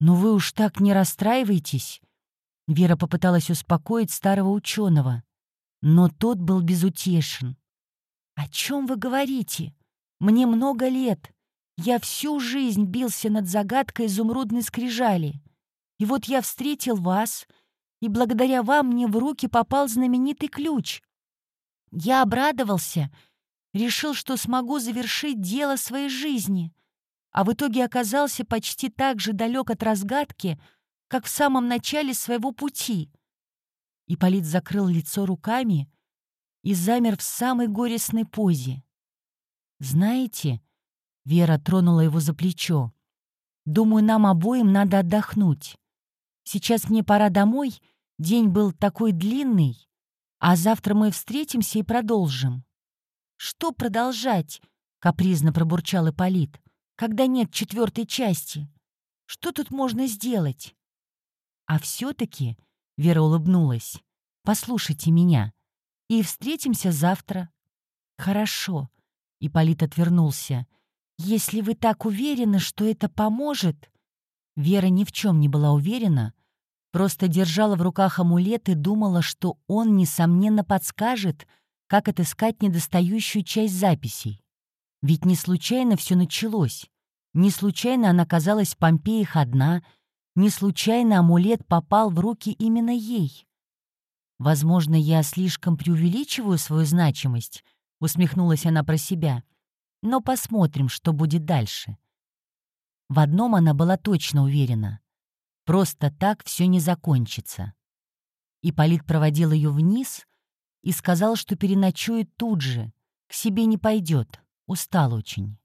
«Но вы уж так не расстраивайтесь», — Вера попыталась успокоить старого ученого, но тот был безутешен. «О чем вы говорите? Мне много лет. Я всю жизнь бился над загадкой изумрудной скрижали. И вот я встретил вас, и благодаря вам мне в руки попал знаменитый ключ. Я обрадовался, решил, что смогу завершить дело своей жизни, а в итоге оказался почти так же далек от разгадки, как в самом начале своего пути. Ипполит закрыл лицо руками и замер в самой горестной позе. «Знаете...» — Вера тронула его за плечо. «Думаю, нам обоим надо отдохнуть. Сейчас мне пора домой, день был такой длинный, а завтра мы встретимся и продолжим». «Что продолжать?» — капризно пробурчал Ипполит. «Когда нет четвертой части? Что тут можно сделать?» «А все-таки», — Вера улыбнулась, — «послушайте меня. И встретимся завтра». «Хорошо», — Ипполит отвернулся. «Если вы так уверены, что это поможет...» Вера ни в чем не была уверена, просто держала в руках амулет и думала, что он, несомненно, подскажет, как отыскать недостающую часть записей. Ведь не случайно все началось. Не случайно она казалась в Помпеях одна, не случайно амулет попал в руки именно ей. «Возможно, я слишком преувеличиваю свою значимость», — усмехнулась она про себя. «Но посмотрим, что будет дальше». В одном она была точно уверена. Просто так все не закончится. Ипполит проводил ее вниз и сказал, что переночует тут же, к себе не пойдет, устал очень.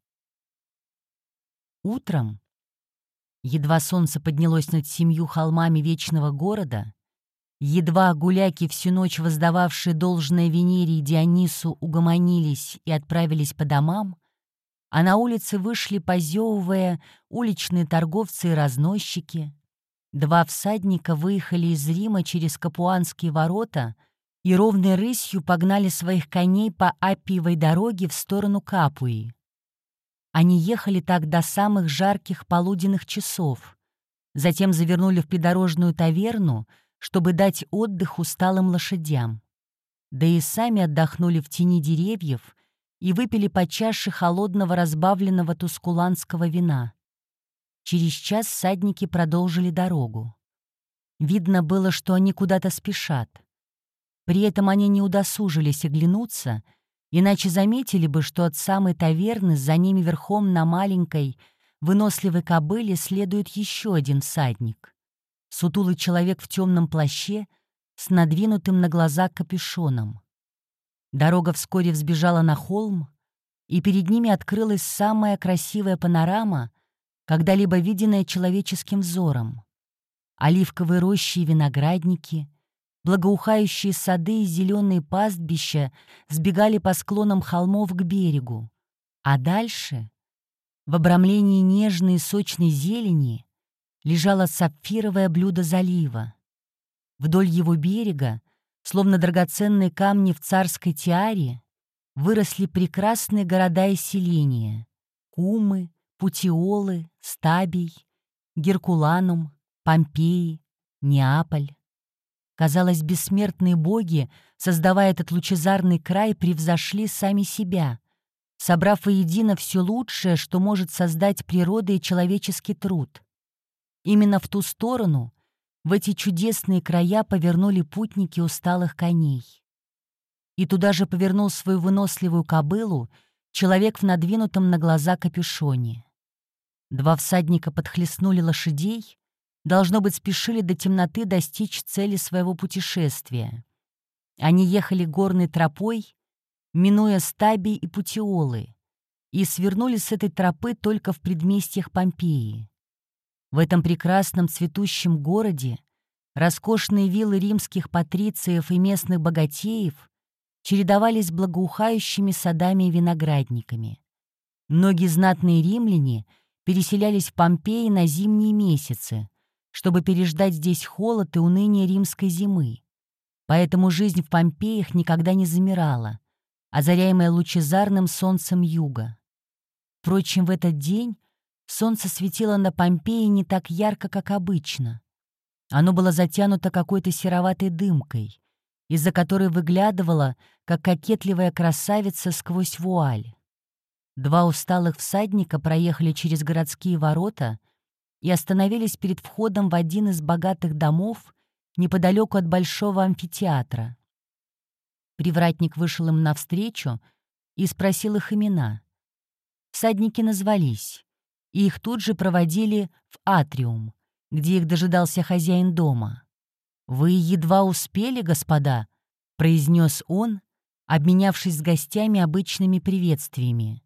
Утром, едва солнце поднялось над семью холмами вечного города, едва гуляки, всю ночь воздававшие должное Венере и Дионису, угомонились и отправились по домам, а на улице вышли, позевывая, уличные торговцы и разносчики. Два всадника выехали из Рима через Капуанские ворота и ровной рысью погнали своих коней по Аппиевой дороге в сторону Капуи. Они ехали так до самых жарких полуденных часов, затем завернули в придорожную таверну, чтобы дать отдых усталым лошадям. Да и сами отдохнули в тени деревьев — и выпили по чаше холодного разбавленного тускуланского вина. Через час всадники продолжили дорогу. Видно было, что они куда-то спешат. При этом они не удосужились оглянуться, Иначе заметили бы, что от самой таверны за ними верхом на маленькой, выносливой кобыле следует еще один всадник. Сутулый человек в темном плаще с надвинутым на глаза капюшоном. Дорога вскоре взбежала на холм, и перед ними открылась самая красивая панорама, когда-либо виденная человеческим взором. Оливковые рощи и виноградники, благоухающие сады и зеленые пастбища сбегали по склонам холмов к берегу. А дальше, в обрамлении нежной и сочной зелени, лежало сапфировое блюдо залива. Вдоль его берега, словно драгоценные камни в царской тиаре, выросли прекрасные города и селения — Кумы, Путиолы, Стабий, Геркуланум, Помпеи, Неаполь. Казалось, бессмертные боги, создавая этот лучезарный край, превзошли сами себя, собрав воедино все лучшее, что может создать природа и человеческий труд. Именно в ту сторону, в эти чудесные края повернули путники усталых коней. И туда же повернул свою выносливую кобылу человек в надвинутом на глаза капюшоне. Два всадника подхлестнули лошадей, должно быть, спешили до темноты достичь цели своего путешествия. Они ехали горной тропой, минуя стаби и путиолы, и свернули с этой тропы только в предместьях Помпеи. В этом прекрасном цветущем городе роскошные виллы римских патрициев и местных богатеев чередовались благоухающими садами и виноградниками. Многие знатные римляне переселялись в Помпеи на зимние месяцы, чтобы переждать здесь холод и уныние римской зимы. Поэтому жизнь в Помпеях никогда не замирала, озаряемая лучезарным солнцем юга. Впрочем, в этот день солнце светило на Помпеи не так ярко, как обычно. Оно было затянуто какой-то сероватой дымкой, из-за которой выглядывала, как кокетливая красавица сквозь вуаль. Два усталых всадника проехали через городские ворота — и остановились перед входом в один из богатых домов неподалеку от большого амфитеатра. Привратник вышел им навстречу и спросил их имена. Всадники назвались, и их тут же проводили в атриум, где их дожидался хозяин дома. «Вы едва успели, господа», — произнес он, обменявшись с гостями обычными приветствиями.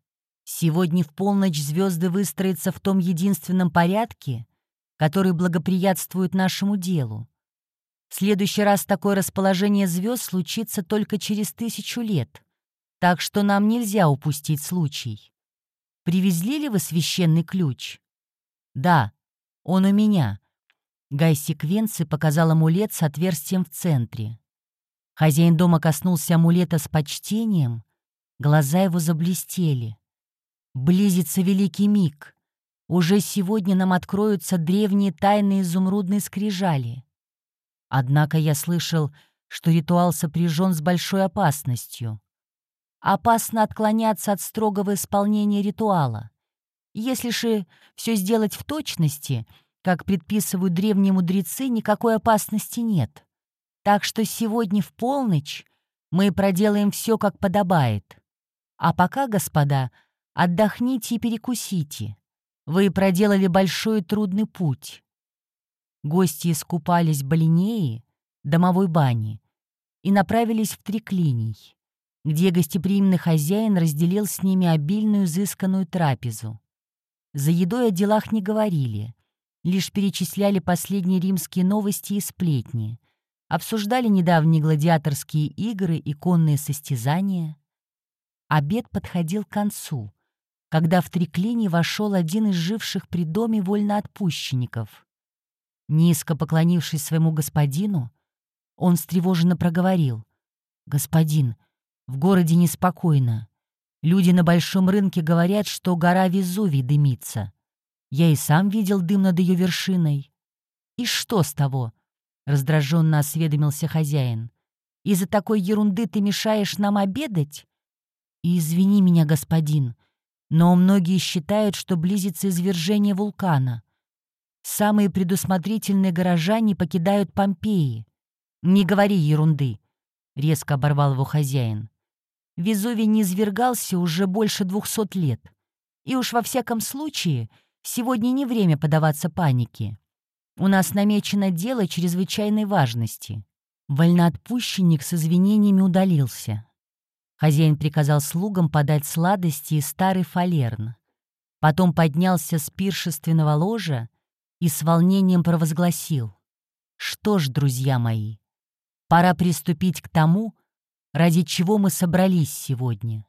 Сегодня в полночь звезды выстроятся в том единственном порядке, который благоприятствует нашему делу. В следующий раз такое расположение звезд случится только через тысячу лет, так что нам нельзя упустить случай. Привезли ли вы священный ключ? Да, он у меня. Гай Секвенци показал амулет с отверстием в центре. Хозяин дома коснулся амулета с почтением, глаза его заблестели. Близится великий миг. Уже сегодня нам откроются древние тайны изумрудной скрижали. Однако я слышал, что ритуал сопряжен с большой опасностью. Опасно отклоняться от строгого исполнения ритуала. Если же все сделать в точности, как предписывают древние мудрецы, никакой опасности нет. Так что сегодня в полночь мы проделаем все, как подобает. А пока, господа, — Отдохните и перекусите. Вы проделали большой трудный путь. Гости искупались в Балинее, домовой бане, и направились в Триклиний, где гостеприимный хозяин разделил с ними обильную изысканную трапезу. За едой о делах не говорили, лишь перечисляли последние римские новости и сплетни, обсуждали недавние гладиаторские игры и конные состязания. Обед подходил к концу — когда в триклине вошел один из живших при доме вольноотпущенников. Низко поклонившись своему господину, он встревоженно проговорил. «Господин, в городе неспокойно. Люди на большом рынке говорят, что гора Везувий дымится. Я и сам видел дым над ее вершиной. И что с того?» — раздраженно осведомился хозяин. «Из-за такой ерунды ты мешаешь нам обедать?» И «Извини меня, господин», но многие считают, что близится извержение вулкана. Самые предусмотрительные горожане покидают Помпеи. «Не говори ерунды», — резко оборвал его хозяин. Везувий не извергался уже больше двухсот лет. И уж во всяком случае, сегодня не время подаваться панике. У нас намечено дело чрезвычайной важности. Вольноотпущенник с извинениями удалился. Хозяин приказал слугам подать сладости и старый фалерн. Потом поднялся с пиршественного ложа и с волнением провозгласил. «Что ж, друзья мои, пора приступить к тому, ради чего мы собрались сегодня».